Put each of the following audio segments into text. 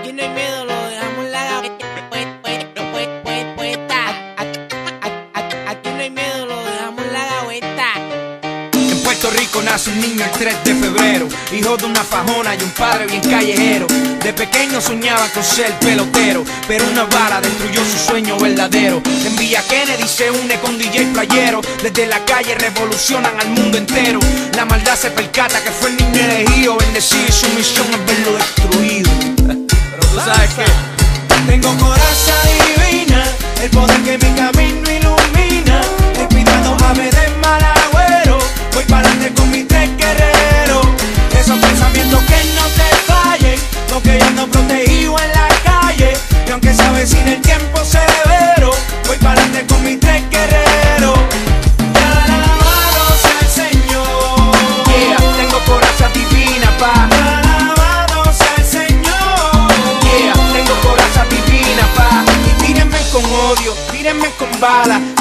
Aquí no hay miedo, lo dejamos la gaveta. Aquí no hay miedo, lo dejamos en la gaveta. En Puerto Rico nace un niño el 3 de febrero, hijo de una fajona y un padre bien callejero. De pequeño soñaba con ser pelotero, pero una bala destruyó su sueño verdadero. En Villa Kennedy se une con DJ Playero, desde la calle revolucionan al mundo entero. La maldad se percata que fue el niño elegido, bendecido y su misión es verlo destruido. Pero tú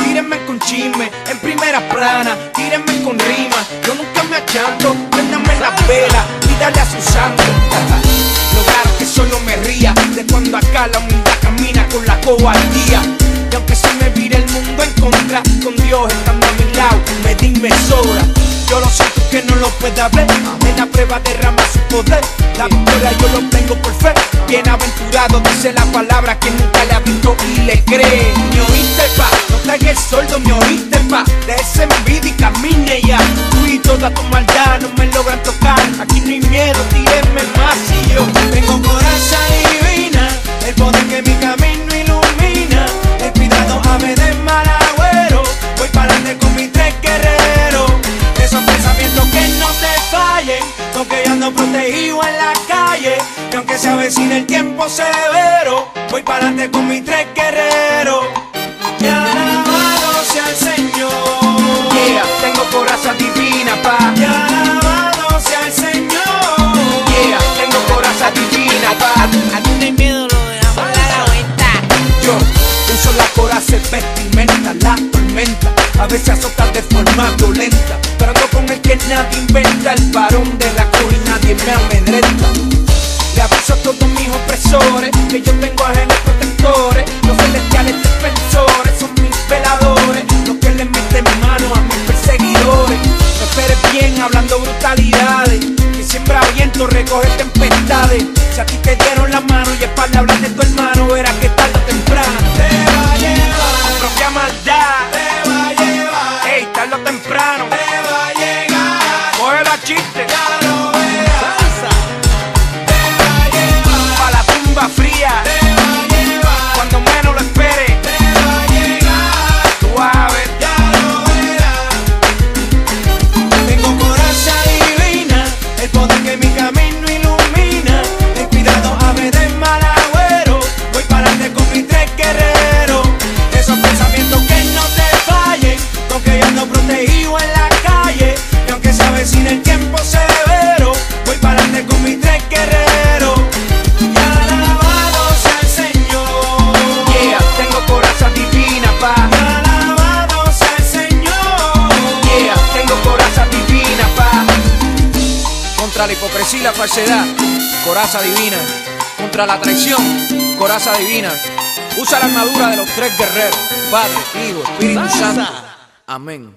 tírenme con chisme, en primera plana, tírenme con rima. Yo nunca me achanto, préndame la vela y dale a su santo. Lograron que solo me ría de cuando acá la humildad camina con la coba al día. Y aunque se me vire el mundo en contra, con Dios estando a mi lado, me di me sobra. Yo lo siento que no lo pueda ver, en la prueba derrama su poder. La victoria yo lo tengo por fe. Bienaventurado dice la palabra que nunca le ha visto y le cree. Me oíste sordo, me oíste pa. De esa envidia y camine ya. Tú y toda tu maldad no me logran tocar. Aquí no hay miedo, tírenme más y yo tengo coraza divina. El poder que mi camino ilumina. El cuidado ave de mal agüero. Voy para adelante con mis tres guerreros. Esos pensamientos que no te fallen. Porque yo ando protegido en la calle. Y aunque se avecina el tiempo severo. Voy para adelante con mis tres guerreros. De vestimenta, la tormenta. A veces azota de forma violenta. Pero con el que nadie inventa. El varón de la y nadie me amedrenta. Le aviso a todos mis opresores que yo tengo ángeles protectores. Los celestiales defensores son mis veladores. Los que le meten mano a mis perseguidores. No esperes bien hablando brutalidades. Que siembra viento, recoge tempestades. Si a ti te dieron la mano Contra la hipocresía y la falsedad, coraza divina. Contra la traición, coraza divina. Usa la armadura de los tres guerreros, Padre, Hijo, Espíritu Santo. Amén.